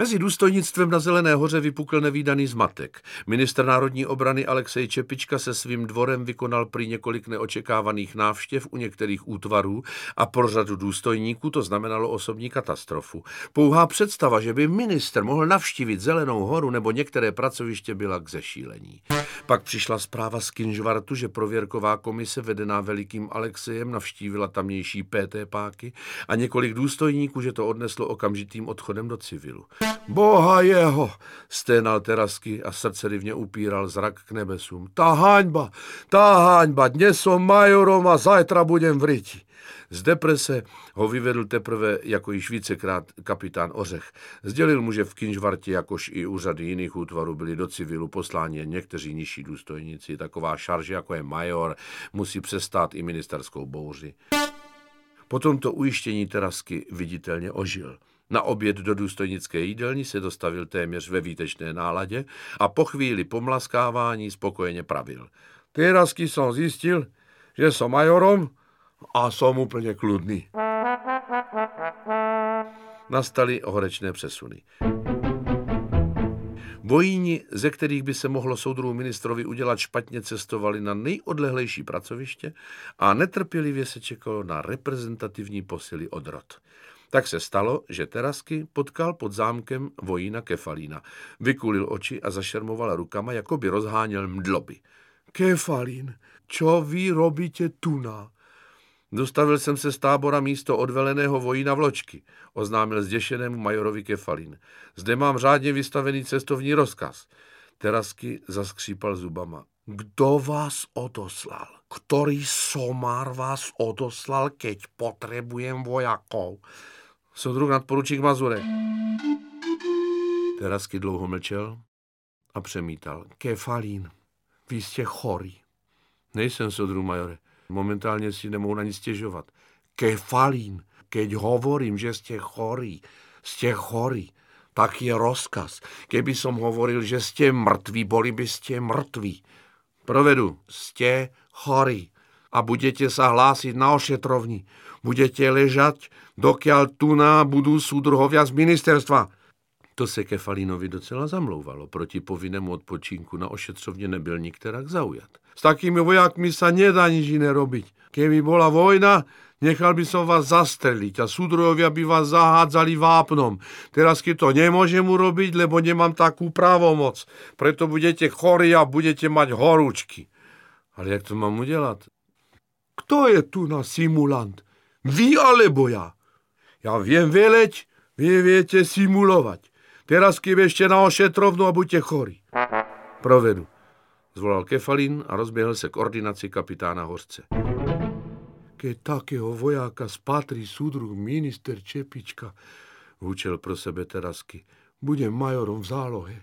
Mezi důstojnictvem na Zelené hoře vypukl nevýdaný zmatek. Minister národní obrany Alexej Čepička se svým dvorem vykonal prý několik neočekávaných návštěv u některých útvarů a pro řadu důstojníků to znamenalo osobní katastrofu. Pouhá představa, že by minister mohl navštívit Zelenou horu nebo některé pracoviště byla k zešílení. Pak přišla zpráva z Kinžvartu, že prověrková komise vedená velikým Alexejem navštívila tamnější PT páky a několik důstojníků, že to odneslo okamžitým odchodem do civilu. Boha jeho, sténal Terasky a srdce rivně upíral zrak k nebesům. Ta haňba, ta haňba, dnes som majorom a zajtra budem v ryti. Z deprese ho vyvedl teprve jako již vícekrát kapitán Ořech. Sdělil mu, že v Kinžvartě, jakož i úřady jiných útvarů, byli do civilu posláni někteří nižší důstojníci. Taková šarže, jako je major, musí přestát i ministerskou bouři. Po tomto ujištění Terasky viditelně ožil. Na oběd do důstojnické jídelny se dostavil téměř ve výtečné náladě a po chvíli pomlaskávání spokojeně pravil. Terasky jsem zjistil, že jsem majorom a jsem úplně kludný. Nastaly horečné přesuny. Vojíni, ze kterých by se mohlo soudru ministrovi udělat špatně, cestovali na nejodlehlejší pracoviště a netrpělivě se čekalo na reprezentativní posily od rod. Tak se stalo, že Terasky potkal pod zámkem vojína Kefalína. Vykulil oči a zašermoval rukama, jako by rozháněl mdloby. Kefalín, čo vy robíte tuna? Dostavil jsem se z tábora místo odveleného vojína vločky, oznámil zděšenému majorovi Kefalín. Zde mám řádně vystavený cestovní rozkaz. Terasky zaskřípal zubama. Kdo vás odoslal? Který somár vás odoslal, keď potrebujem vojakov? Soudruh nadporučík Mazurek. Terasky dlouho mlčel a přemítal. Kefalín, vy jste chorý. Nejsem soudruh majore. Momentálně si nemohu na nic stěžovat. Kefalín, keď hovorím, že jste chorý, jste chorý, tak je rozkaz. Keby som hovoril, že jste mrtví, boli by ste mrtví. Provedu, jste chorý a budete sa hlásiť na ošetrovni. Budete ležať, dokiaľ tu na budú súdruhovia z ministerstva. To se Kefalínovi docela zamlouvalo. Proti povinnému odpočinku na ošetřovně nebyl nikterak zaujat. S takými vojakmi sa nedá nič iné robiť. Keby bola vojna, nechal by som vás zastreliť a súdrojovia by vás zahádzali vápnom. Teraz keď to nemôžem urobiť, lebo nemám takú právomoc. Preto budete chorí a budete mať horúčky. Ale jak to mám udělat? Kto je tu na simulant? Vy alebo ja? Ja viem veleť, vy viete simulovať. Teraz keď ešte na ošetrovnu a buďte chorí. Provedu. Zvolal Kefalín a rozběhl se k ordinaci kapitána Hořce. Keď takého vojáka spatrí súdruh minister Čepička, húčel pro sebe Terasky, budem majorom v zálohe.